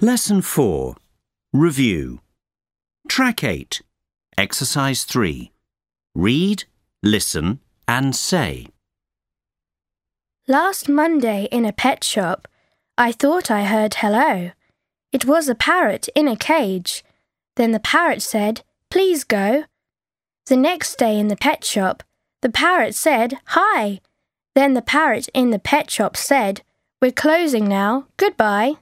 Lesson 4 Review Track 8 Exercise 3 Read, listen and say. Last Monday in a pet shop, I thought I heard hello. It was a parrot in a cage. Then the parrot said, Please go. The next day in the pet shop, the parrot said, Hi. Then the parrot in the pet shop said, We're closing now. Goodbye.